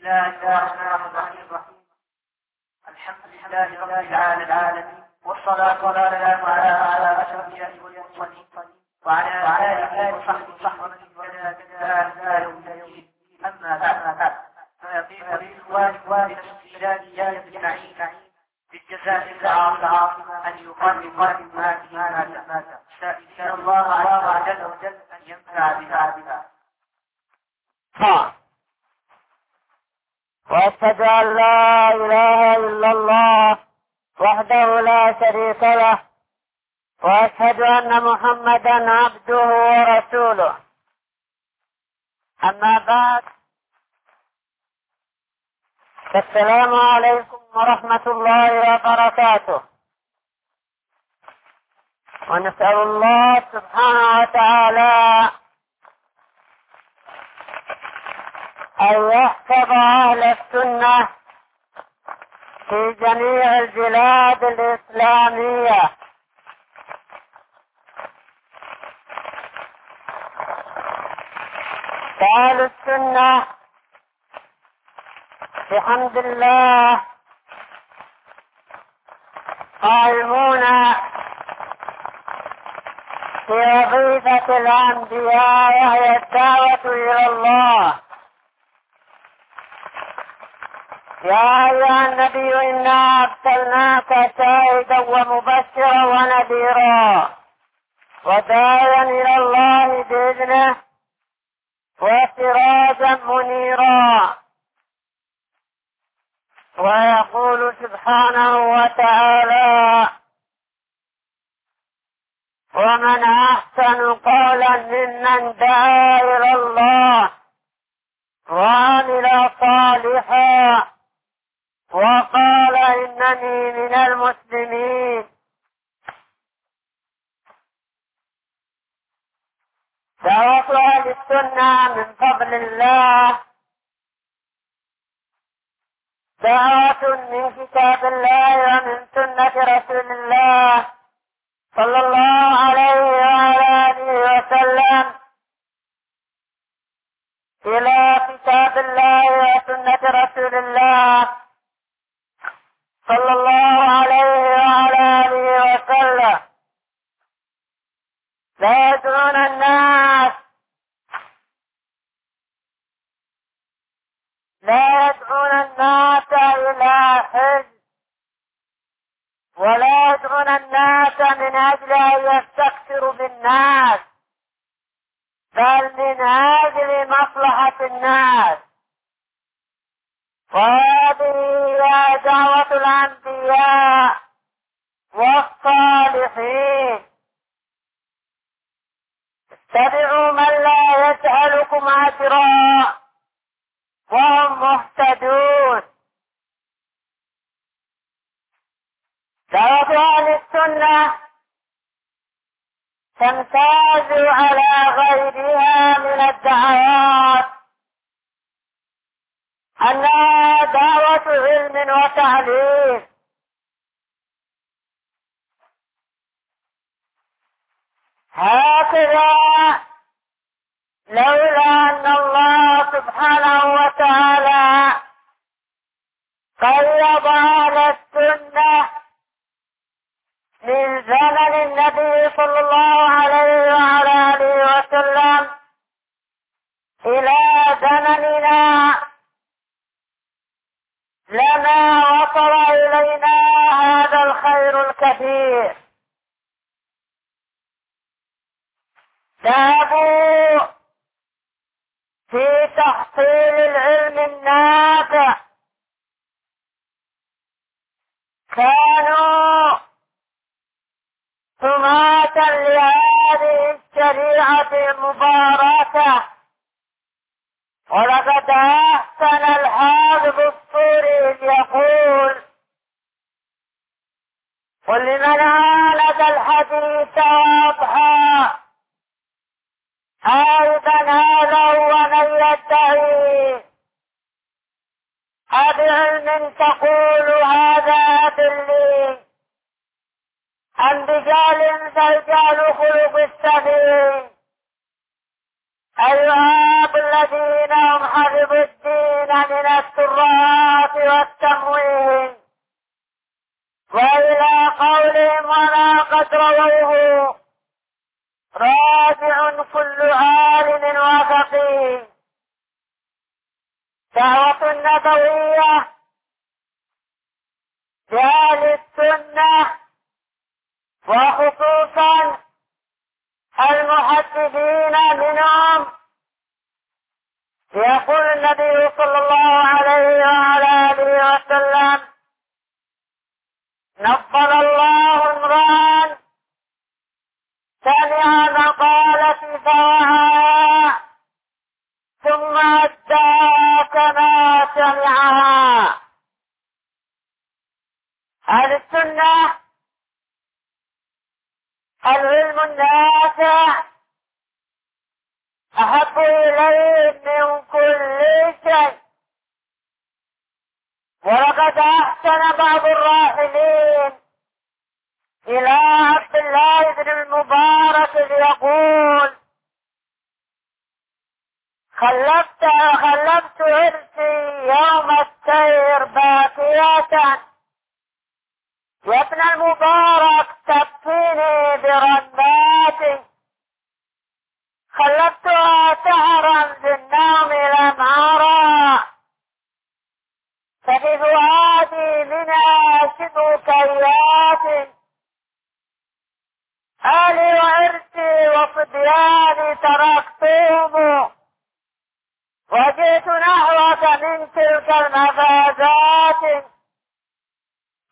الله الرحمن الحمد لله رب العالمين والصلاة والسلام على أشرف الأنبياء والمرسلين وعلى آله وصحبه ومن اهتدى يوم الدين أما بعد فيطيب بالإخوان الاستشهاد أجمعين بالجزاء العظيم أن يقدم هذه المادة سائلين الله عز وجل أن ينفع بها وأشهد أن لا إله إلا الله وحده لا شريك له وأشهد أن محمدا عبده ورسوله. أما بعد السلام عليكم ورحمة الله وبركاته. ونسأل الله سبحانه وتعالى أن يحفظ أهل السنة في جميع البلاد الإسلامية. أهل السنة بحمد الله قائمون في وظيفة الأنبياء وهي الدعوة إلى الله. يا أيها النبي إنا أرسلناك شاهدا ومبشرا ونذيرا. وداعيا إلى الله بإذنه وسراجا منيرا. ويقول سبحانه وتعالى ومن أحسن قولا ممن دعا إلى الله وعمل صالحا وقال إنني من المسلمين. دعوة أهل السنة من فضل الله. دعوة من كتاب الله ومن سنة رسول الله صلى الله عليه وعلى آله وسلم. إلى كتاب الله وسنة رسول الله. صلى الله عليه وعلى آله وسلم لا يدعون الناس لا يدعون الناس إلى حزب ولا يدعون الناس من أجل أن يستكثروا بالناس بل من أجل مصلحة الناس وهذه هي دعوة الأنبياء والصالحين. اتبعوا من لا يسألكم أجرا وهم مهتدون. دعوة أهل السنة تمتاز على غيرها من الدعوات. أنها دعوة علم وتعليم. هكذا لولا أن الله سبحانه وتعالى قيض على السنة من زمن النبي صلى الله عليه وعلى آله وسلم إلى وصبياني تركتهم وجئت نحوك من تلك المفازات.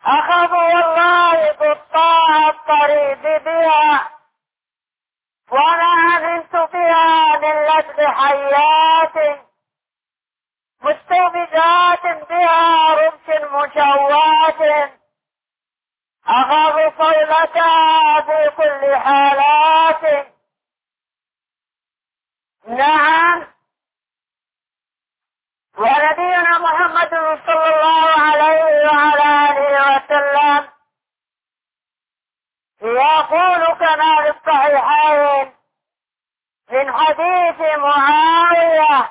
أخذوا والله قطاع الطريق بها. وما عملت بها من لذ حيات. مستوبدات بها رمش مشوات. أخاف صولتها في كل حالات. نعم ونبينا محمد صلى الله عليه وعلى آله وسلم يقول كما في الصحيحين من حديث معاوية.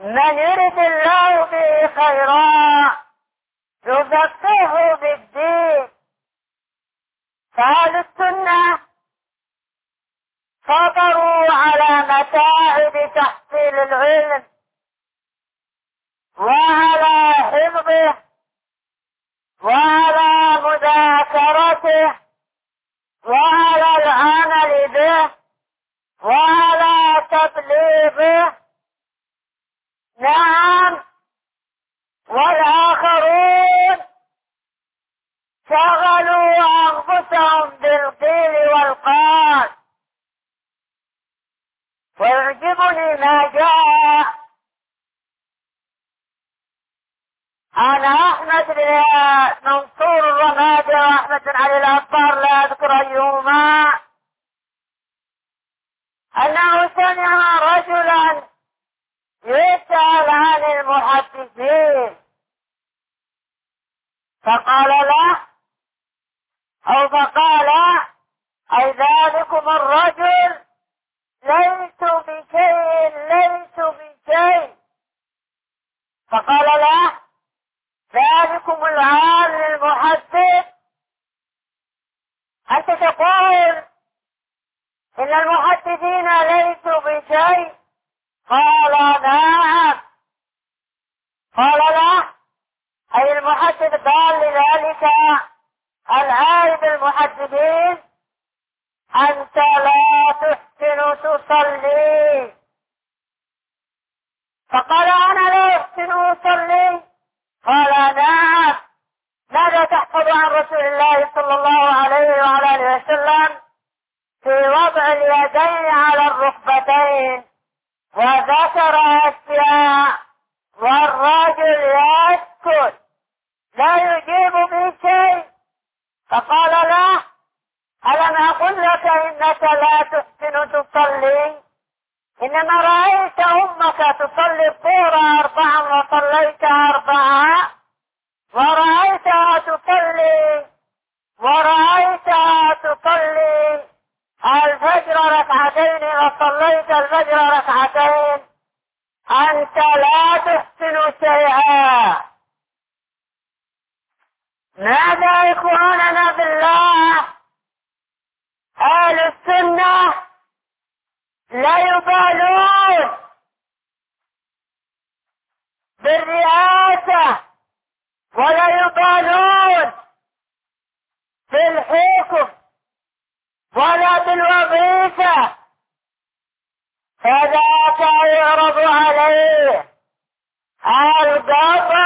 من يرد الله به خيرا يفقهه بالدين. فهذه السنة صبروا على متاعب تحصيل العلم وعلى حفظه وعلى مذاكرته وعلى العمل به وعلى تبليغه نعم والآخرون شغلوا أنفسهم بالقيل والقال. ويعجبني ما جاء. عن أحمد بن منصور الرمادي وأحمد بن علي الأطار لا أذكر أيهما. أنه سمع رجلا يسأل عن المحدثين. فقال له أو فقال أي ذلكم الرجل ليس بشيء ليس بشيء. فقال له ذلكم العالم المحدث. أنت تقول إن المحدثين ليسوا بشيء؟ قال نعم. قال لا أي المحدث قال لذلك العائد المحدثين أنت لا تحسن تصلي. فقال أنا لا أحسن أصلي. قال نعم ماذا تحفظ عن رسول الله صلى الله عليه وعلى آله وسلم؟ في وضع اليدين على الركبتين. وذكر أشياء. والرجل يسكت. لا يجيب بشيء فقال له ألم أقل لك إنك لا تحسن تصلي؟ إنما رأيت أمك تصلي الظهر أربعا وصليت أربعا. ورأيتها تصلي ورأيتها تصلي الفجر ركعتين وصليت الفجر ركعتين. أنت لا تحسن شيئا. ماذا إخواننا بالله أهل السنة لا يبالون بالرئاسة ولا يبالون بالحكم ولا بالوظيفة. فذاك يعرض عليه القضاء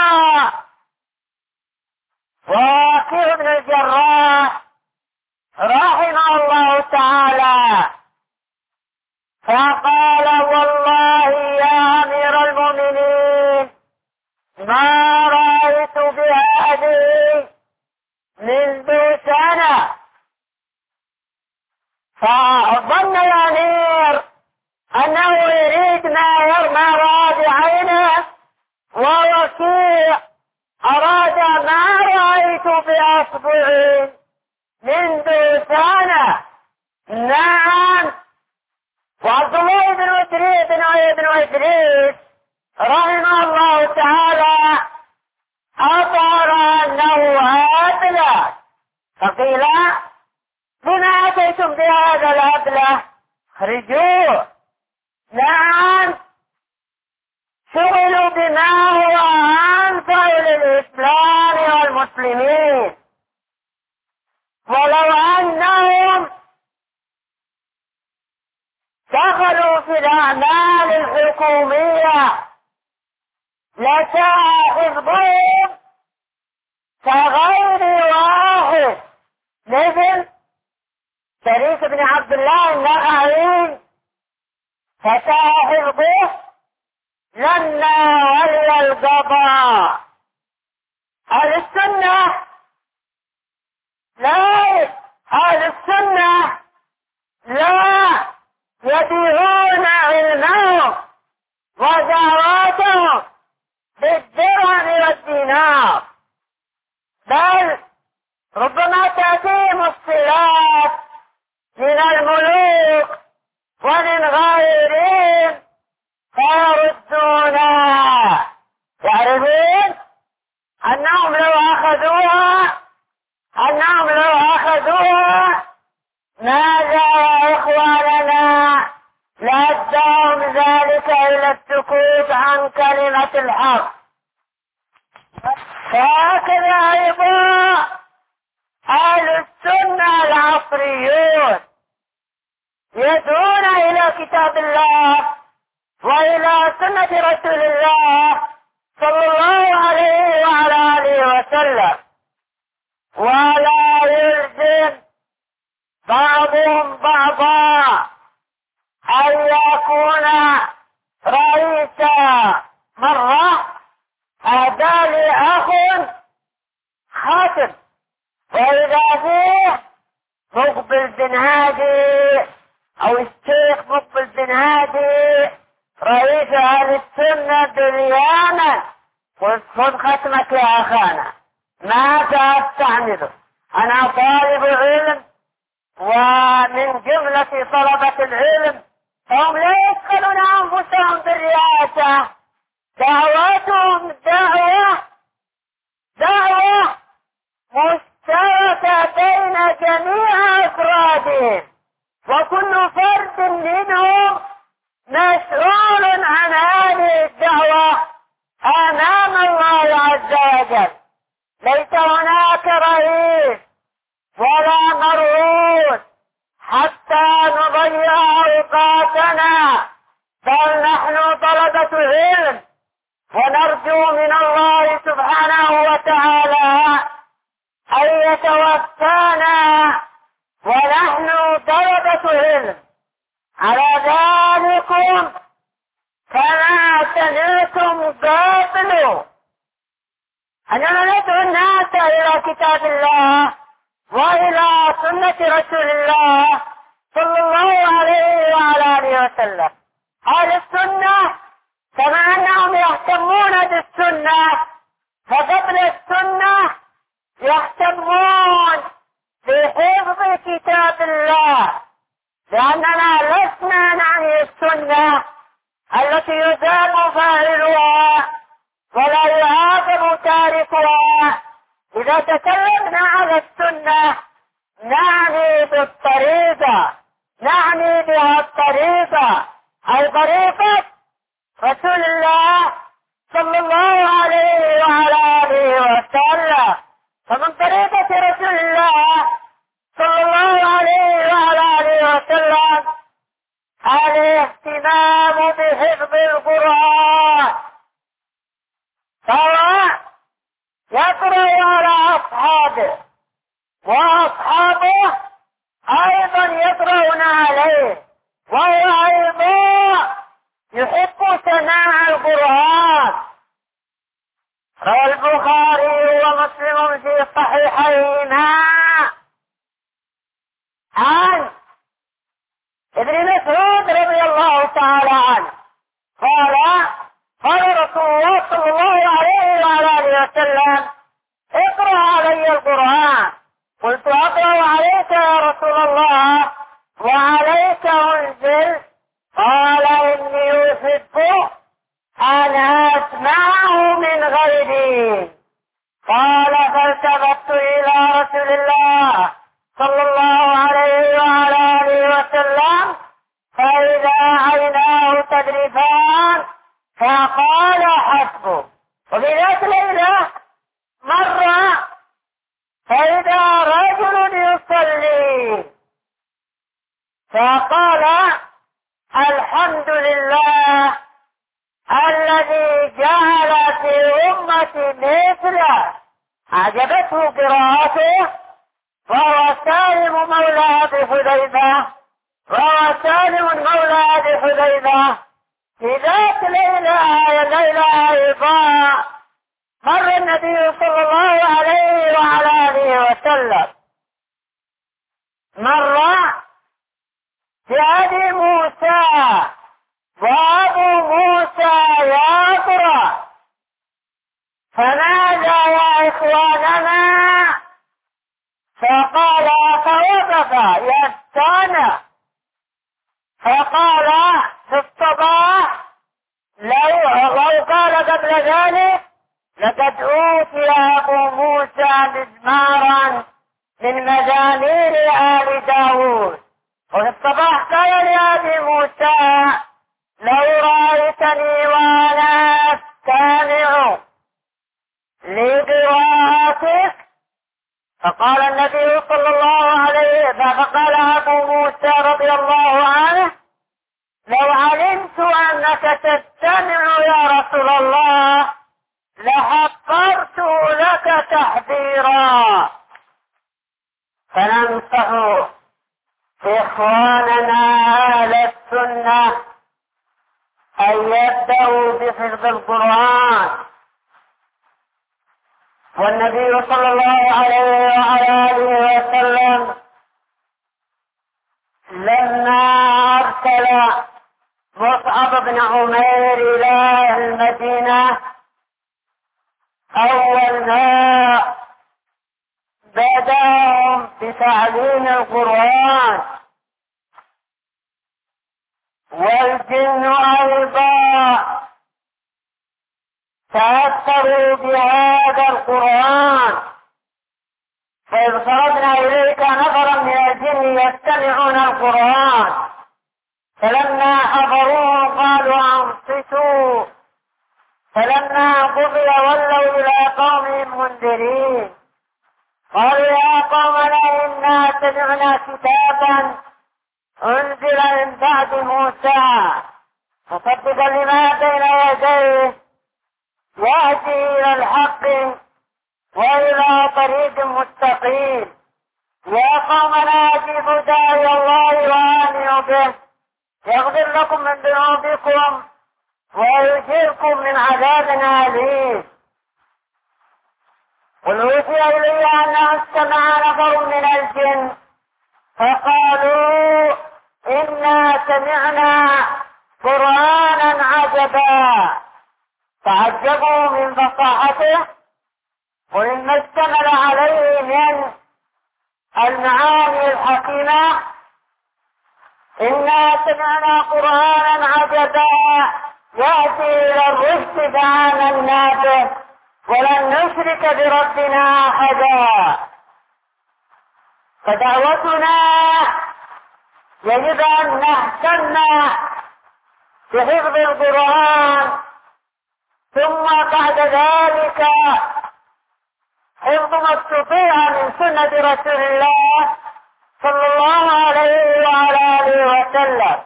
بن عبد الله فسعى حفظه لما ولي القضاء أهل السنة لا أهل السنة لا يبيعون علمهم ودعواتهم بالدرهم والدينار. بل ربما تأتيهم الصلات من الملوك ومن غيرهم فيردونها يعرفون أنهم لو أخذوها أنهم لو أخذوها ماذا يا إخواننا؟ لأداهم ذلك إلى السكوت عن كلمة الحق. فهكذا أيضا أهل السنة العصريون. يدعون إلى كتاب الله وإلى سنة رسول الله صلى الله عليه وعلى آله وسلم. ولا يلزم بعضهم بعضا أن يكون رئيسا مرة هذا لي أخ خاتم. وإذا فيه مقبل بن هادي أو الشيخ مقبل بن هادي رئيس أهل السنة باليمن قلت خذ ختمك يا أخانا. ماذا أستعمله؟ أنا طالب علم ومن جملة طلبة العلم هم لا يدخلون أنفسهم بالرئاسة دعوتهم دعوة دعوة مشتركة بين جميع أفرادهم. وكل فرد منهم مسؤول عن هذه الدعوة أمام الله عز وجل. ليس هناك رئيس ولا مرعون حتى نضيع أوقاتنا بل نحن طلبة علم. ونرجو من الله سبحانه وتعالى أن يتوفانا ونحن طلبة علم على ذلكم كما سمعتم قبل أننا ندعو الناس إلى كتاب الله وإلى سنة رسول الله صلى الله عليه وعلى آله وسلم. أهل السنة كما أنهم يهتمون بالسنة فقبل السنة يهتمون بحفظ كتاب الله. لأننا لسنا نعني السنة التي يدام فاعلها ولا يعاقب تاركها. إذا تكلمنا على السنة نعني بالطريقة نعني بها الطريقة أي طريقة رسول الله صلى الله عليه وعلى آله وسلم. فمن طريقة رسول الله صلى الله عليه وعلى آله وسلم الاهتمام بحفظ القرآن سواء يقرأ على أصحابه وأصحابه أيضا يقرأون عليه وهو أيضا يحب سماع القرآن. روى البخاري ومسلم في صحيحيهما عن ابن مسعود رضي الله تعالى عنه. قال قال رسول الله صلى الله عليه وعلى آله وسلم اقرأ علي القرآن. قلت اقرأ عليك يا رسول الله وعليك أنزل. قال إني أحب أن أسمعه من غيري. قال فقال حسبه. وفي ذات ليله مر فإذا رجل يصلي. فقال الحمد لله الذي جعل في أمتي مثله أعجبته قراءته. وهو سالم مولى أبي حذيفة. وهو سالم مولى أبي حذيفة. في ذات ليلة أيضا مر النبي صلى الله عليه وعلى آله وسلم. مر بأبي موسى وأبو موسى يقرأ فنادى يا إخواننا فقال فوقف يستانى فقال في الصباح لو قال قبل ذلك لقد أوتي أبو موسى مزمارا من مزامير آل داود وفي الصباح قال لأبي موسى لو رأيتني وأنا أستمع لقراءتك فقال النبي صلى الله عليه فقال أبو موسى رضي الله عنه لو علمت أنك تستمع يا رسول الله لحقرت لك تحذيرا. فننصح إخواننا أهل السنة أن يبدأوا بحفظ القرآن. والنبي صلى الله عليه وعلى آله وسلم لما أرسل مصعب بن عمير إلى المدينة. أول ما بدأهم بتعليم القرآن. والجن أيضا تأثروا بهذا القرآن. فإذ صرفنا إليك نفرا من الجن يستمعون القرآن. فلما حضروه قالوا أنصتوا. فلما قضي ولوا إلى قومهم منذرين. قالوا يا قومنا إنا سمعنا كتابا أنزل من بعد موسى. مصدقا لما بين يديه. يهدي إلى الحق وإلى طريق مستقيم. يا قومنا أجيبوا داعي الله وآمنوا به. يغفر لكم من ذنوبكم ويجيركم من عذاب أليم. قل أوحي إلي أنه أستمع نفر من الجن فقالوا إنا سمعنا قرآنا عجبا. تعجبوا من فصاحته قل إن اشتمل عليه من المعاني الحكيمة. إنا سمعنا قرآنا عجبا يأتي إلى الرشد فآمنا به ولن نشرك بربنا أحدا فدعوتنا يجب أن نهتم بحفظ القرآن ثم بعد ذلك حفظ ما استطيع من سنة رسول الله صلى الله عليه وعلى آله وسلم.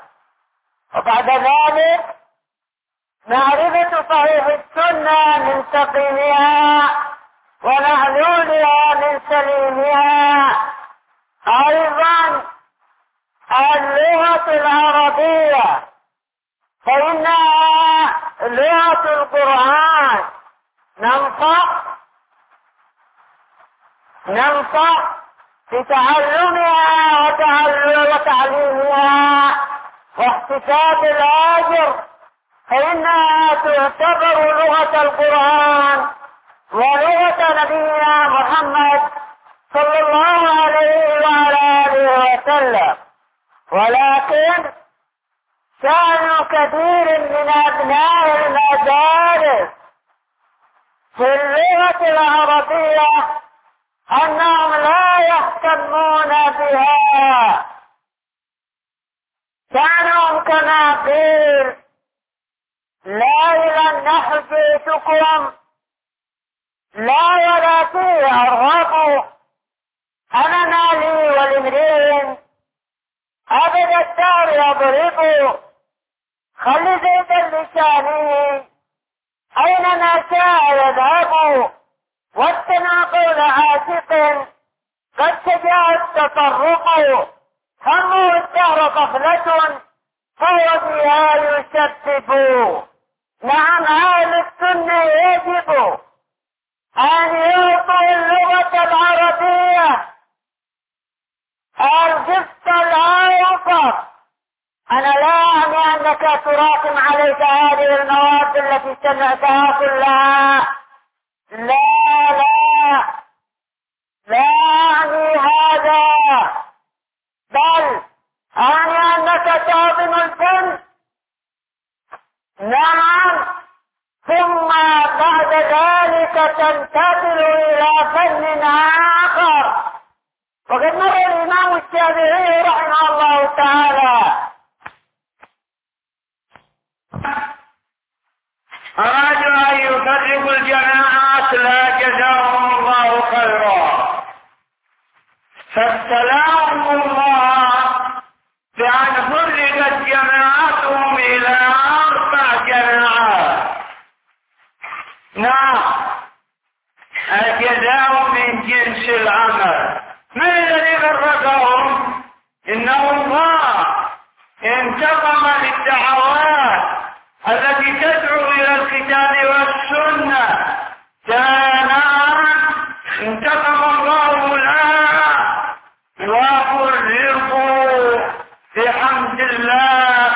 وبعد ذلك معرفة صحيح السنة من سقيمها ومعلولها من سليمها. أيضا اللغة العربية. فإنها لغة القرآن ننصح ننصح بتعلمها وتعليمها واحتساب الأجر فإنها تعتبر لغة القرآن ولغة نبينا محمد صلى الله عليه وعلى آله وسلم. ولكن شأن كثير من أبناء المدارس في اللغة العربية أنهم لا يهتمون بها. كانوا كما قيل لا إلى النحو جئتكم لا ولا فيه أرغب أنا مالي ولامرئ أبد الدار يضرب. خل زيد لسانه أينما شاء يذهب. والتناقض عاشق قد شجع التطرق همه الدهر غفلة فهو فيها يسبب نعم أهل السنة يجب أن يعطوا اللغة العربية. القسط الأوسط أنا لا أعني أنك تراكم عليك هذه المواد التي سمعتها كلها. لا لا. لا أعني هذا. بل أعني أنك تعظم الفن نعم. ثم بعد ذلك تنتقل إلى فن آخر. وقد مر الإمام الشافعي رحمه الله تعالى. أرادوا أن يفرقوا الجماعات لا جزاهم الله خيرا. فابتلاهم الله بأن فرقت جماعتهم إلى أربع جماعات. نعم الجزاء من جنس العمل من الذي فرقهم إنه الله انتقم للدعوات التي تدعو إلى الكتاب والسنة كان انتقم الله لها وفرقوا بحمد الله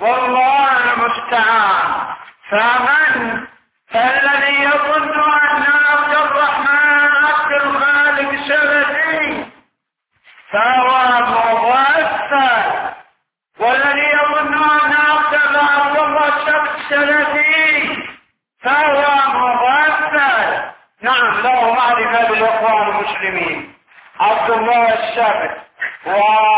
والله المستعان فمن فالذي يظن أن عبد الرحمن عبد الخالق سلفي فهو مغفل والذي يظن أن عبد الله الله السبت سلفي فهو مغفل نعم له معرفة بالإخوان المسلمين. عبد الله السبت وأيضا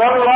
والله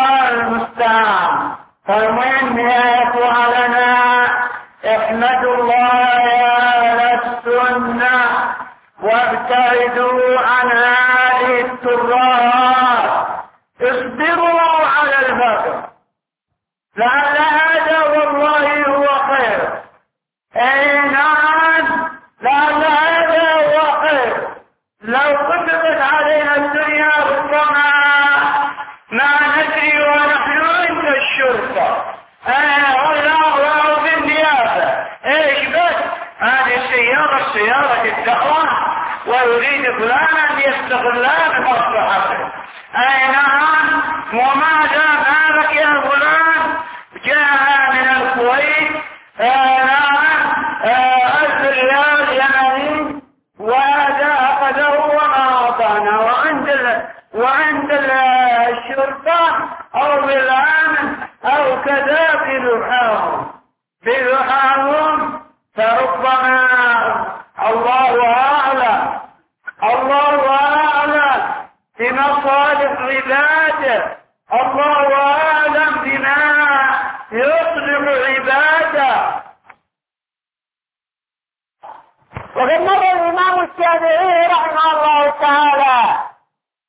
وقد مر الإمام الشافعي رحمه الله تعالى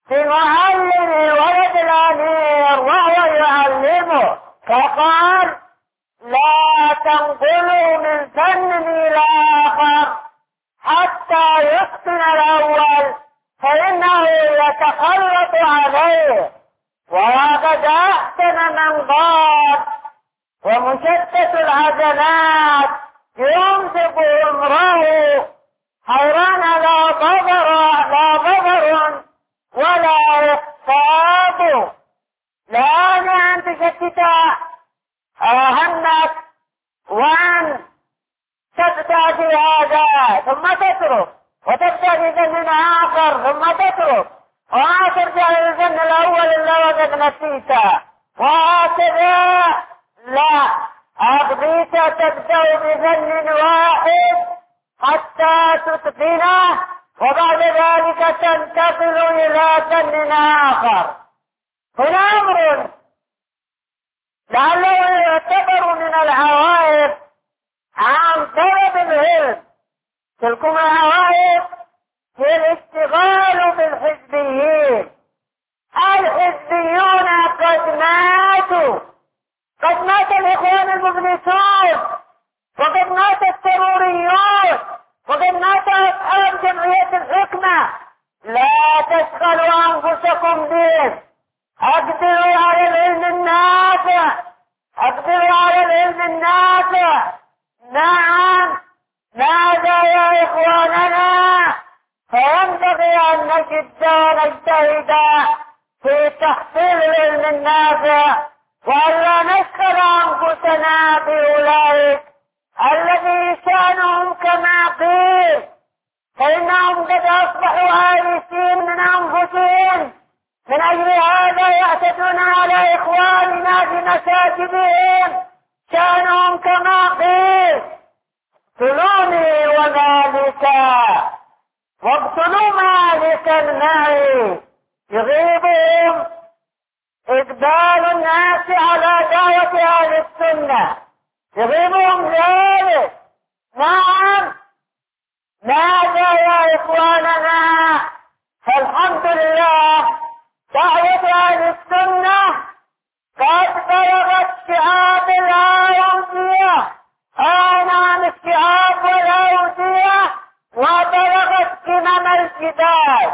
في معلم ولد الأمير وهو يعلمه فقال لا تنقلوا من فن إلى آخر حتى يتقن الأول فإنه يتخلط عليه. وهكذا أحسن من قال ومشتت العجلات يمسك امره حيران لا ضبر لا ضبر ولا إخفاض لا أن تشتت همك وأن تبدأ في هذا ثم تترك. وتبدأ في ذن آخر ثم تترك. وما ترجع للذن الأول إلا وقد نسيته وهكذا لا أقضيت تبدأ بذن واحد. حتى تتقنه وبعد ذلك تنتقل إلى فن آخر. هنا أمر لعله يعتبر من العوائق عن طلب العلم. تلكم العوائق هي الاشتغال بالحزبيين الحزبيون قد ماتوا قد مات الإخوان المفلسون وقد مات السروريون وقد مات أصحاب جمعية الحكمة لا تشغلوا أنفسكم به أقدروا على العلم النافع أقدروا على العلم النافع نعم ماذا يا إخواننا فينبغي أن نجد ونجتهد في تحصيل العلم النافع وألا نشغل أنفسنا بأولئك الذي شأنهم كما قيل فإنهم قد أصبحوا آيسين من أنفسهم من أجل هذا يعتدون على إخواننا في مساجدهم شأنهم كما قيل اقتلوني ومالكا واقتلوا مالكا معي يغيبهم إقبال الناس على دعوة أهل السنة يغيبهم ذلك نعم ماذا يا إخواننا فالحمد لله دعوة أهل السنة قد بلغت شعاب الأودية آه نعم الشعاب والأودية وبلغت قمم الجبال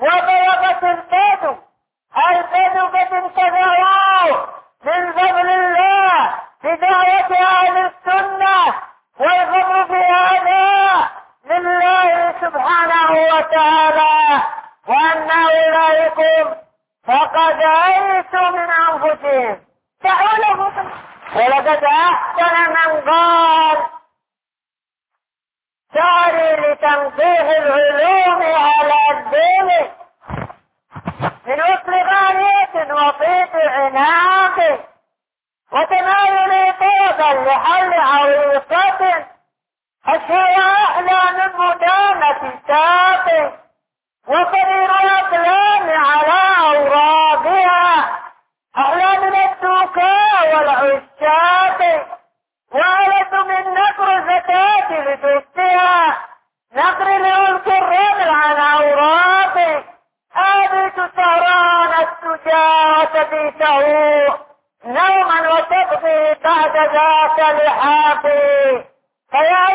وبلغت البدو البدو قد انتفعوا من فضل الله بداية أهل السنة والفضل في هذا لله سبحانه وتعالى. وأن أولئكم فقد أيسوا من أنفسهم تعالوا. ولقد أحسن من قال. ساري لتنقيح العلوم على الدين. من وصل غاية وطيب عناق. وتناول طوبا لحل عويصة. أشهر أحلى من مدامة ساق. وقرير الأقلام على أوراقها. أحلى من الدوكاء والعشاق. وألد من نقر الزكاة لتفتيها نقر لو الكرام على أوراقي أبيت سهران السجاة في تعوق نوما وتبقي بعد ذاك لحاقي. فيا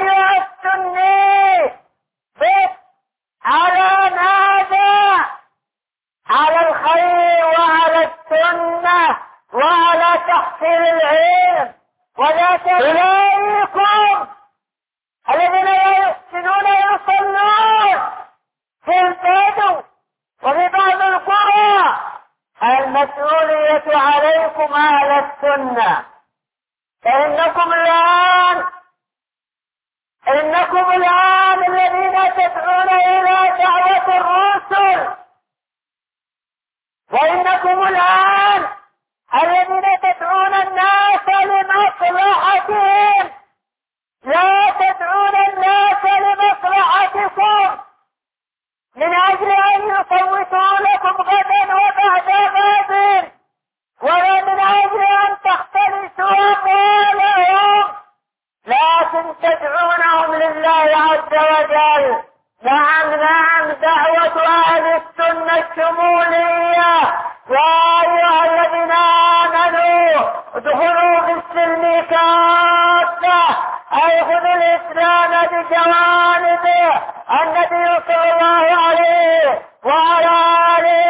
كان بجوانبه النبي صلى الله عليه وعلى آله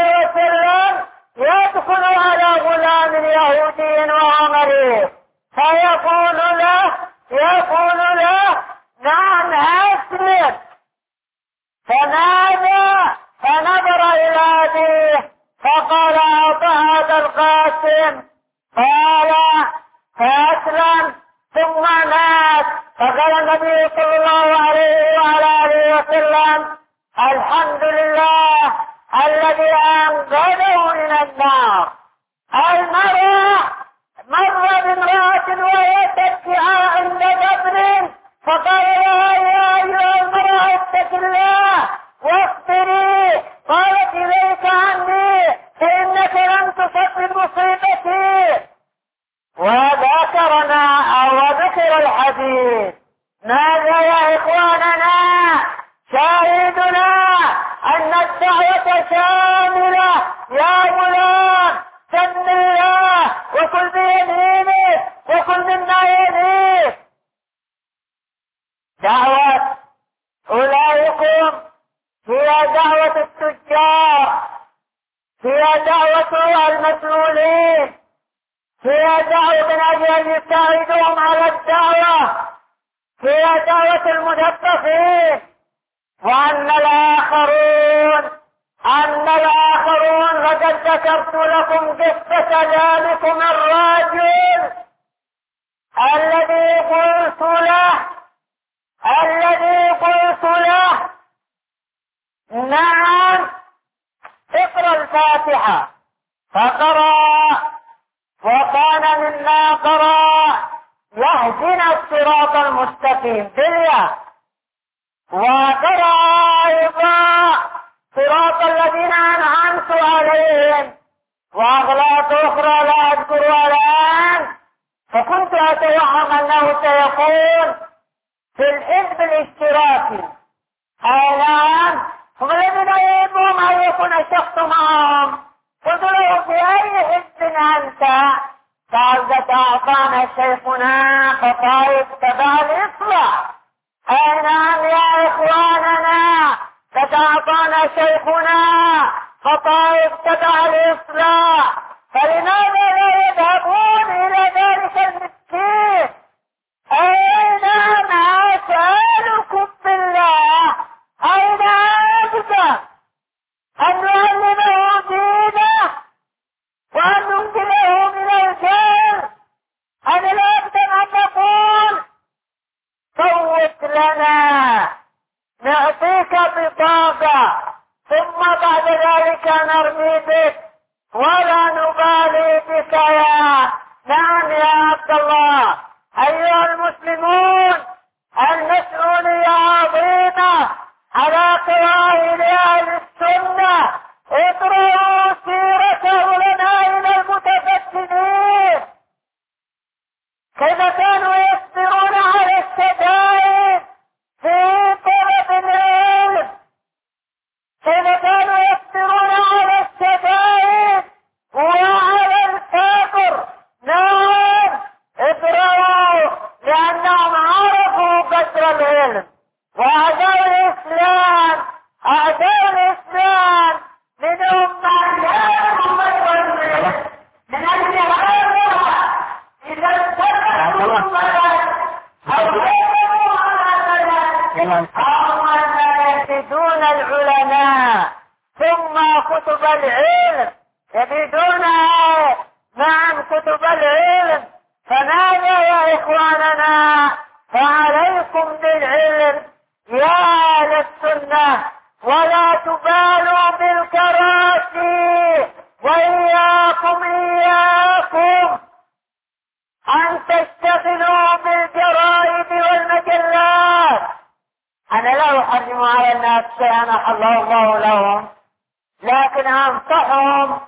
العصر المسؤولين هي دعوة من أجل أن يساعدهم على الدعوة هي دعوة المثقفين وأن الآخرون أن الآخرون لقد ذكرت لكم قصة ذلكم الرجل الذي قلت له الذي قلت له نعم اقرأ الفاتحة. فقرأ وكان مما قرأ يهدنا الصراط المستقيم بالياء. وقرأ أيضا صراط الذين أنعمت عليهم. وأغلاط أخرى لا أذكرها الآن. فكنت أتوهم أنه سيقول في الحزب الاشتراكي. الآن هم الذين يجبهم أن يكون الشخص معهم. تدعو بأي حس أنت قال فعزة أعطانا شيخنا فطايف تبع الإصلاح أي نعم يا إخواننا تتعطانا شيخنا فطايف تبع الإصلاح فلماذا هم المنافذون العلماء ثم كتب العلم. يبيدونها نعم كتب العلم. فماذا يا إخواننا؟ فعليكم بالعلم. يا أهل السنة ولا تبالوا بالكراسي. وإياكم إياكم. أن تشتغلوا بالجرائد والمجلات. أنا لا أحرم على الناس شيئا أحله الله لهم. لكن أنصحهم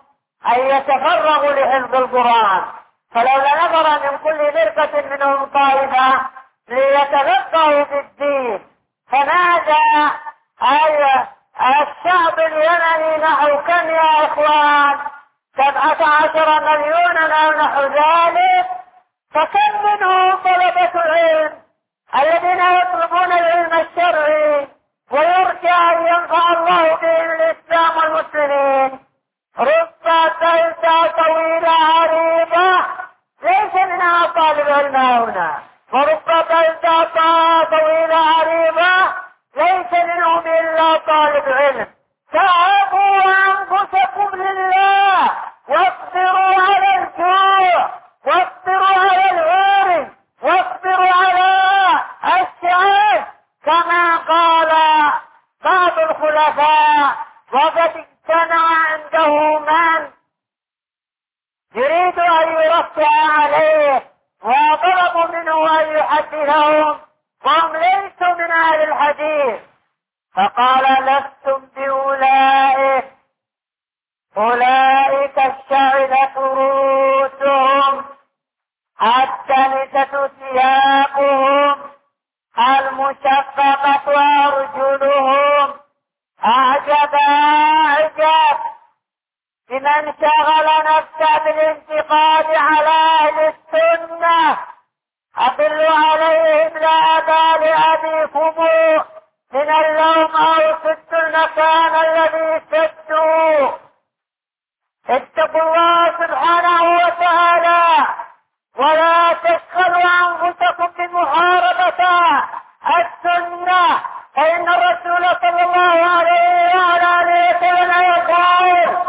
أن يتفرغوا لحفظ القرآن. فلولا نظر من كل فرقة منهم طائفة ليتفقهوا في الدين فماذا أي الشعب اليمني نحو كم يا إخوان؟ سبعة عشر مليونا أو نحو ذلك؟ فكم منهم طلبة العلم الذين يطلبون العلم الشرعي ويرجى أن ينفع الله بهم الإسلام والمسلمين؟ رب بلدة طويلة عريضة ليس منها طالب علم هنا. ورب بلدة طويلة عريضة ليس منهم إلا طالب علم تعبوا أنفسكم لله واصبروا على الجوع واصبروا على العور واصبروا على الشعاب كما قال بعض الخلفاء وقد اجتمع عنده من يريد أن يرفع عليه وطلبوا منه أن يحدثهم وهم ليسوا من أهل الحديث فقال لستم بأولئك أولئك الشعلة رؤوسهم التلسة ثيابهم المشققة أرجلهم أعجب أعجب لمن شغل نفسه بالانتقاد على أهل السنة أقل عليهم لا أبا لأبيكم من اللوم أو سد المكان الذي سدوا اتقوا الله سبحانه وتعالى ولا تشغلوا أنفسكم بمحاربة السنة فإن الرسول صلى الله عليه وعلى آله وسلم يقول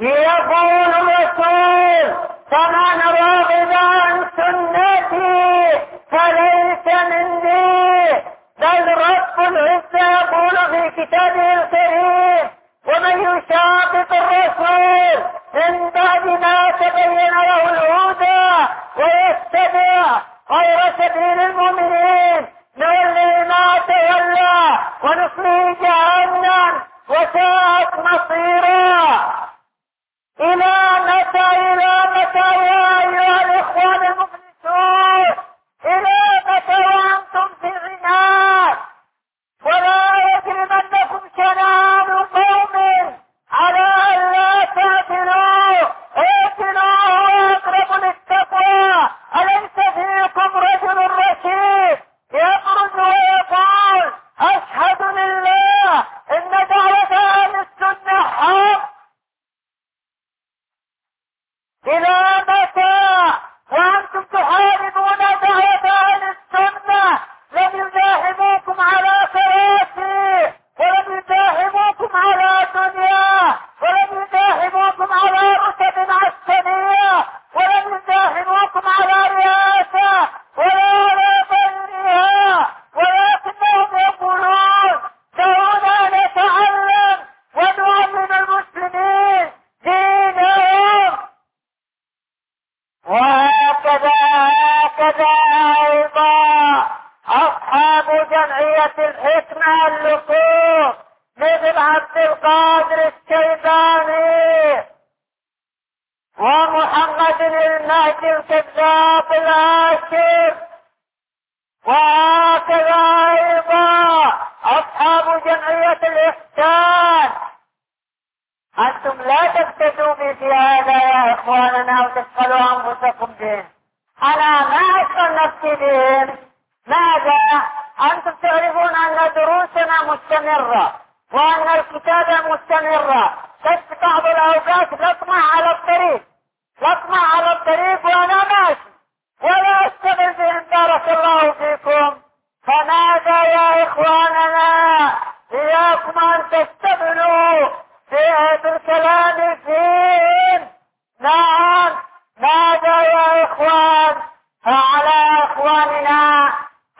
يقول الرسول فمن راغب عن سنتي فليس مني بل رب العزة يقول في كتابه الكريم ومن يشاقق الرسول من بعد ما تبين له الهدى ويتبع غير سبيل المؤمنين نولي ما تولى ونصلي جهنم وساءت مصيرا. إلى متى إلى متى يا أيها الإخوان المخلصون؟ إلى متى وأنتم في عناد ولا يجرمنكم شنان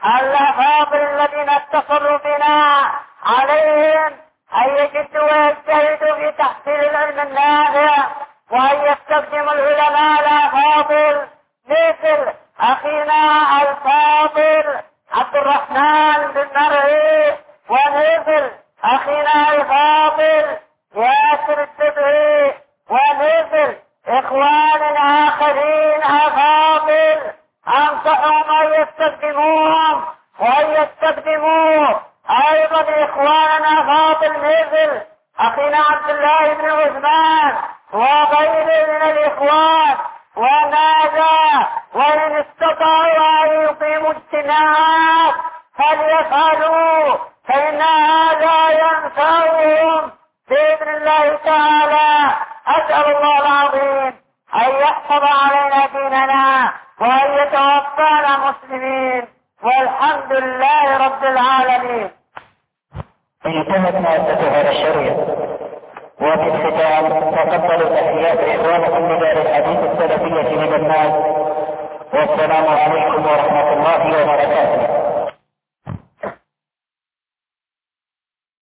الافاضل الذين اتصلوا بنا عليهم أن يجدوا ويجتهدوا في تحصيل العلم النافع وأن يستخدموا العلماء الافاضل مثل أخينا الفاضل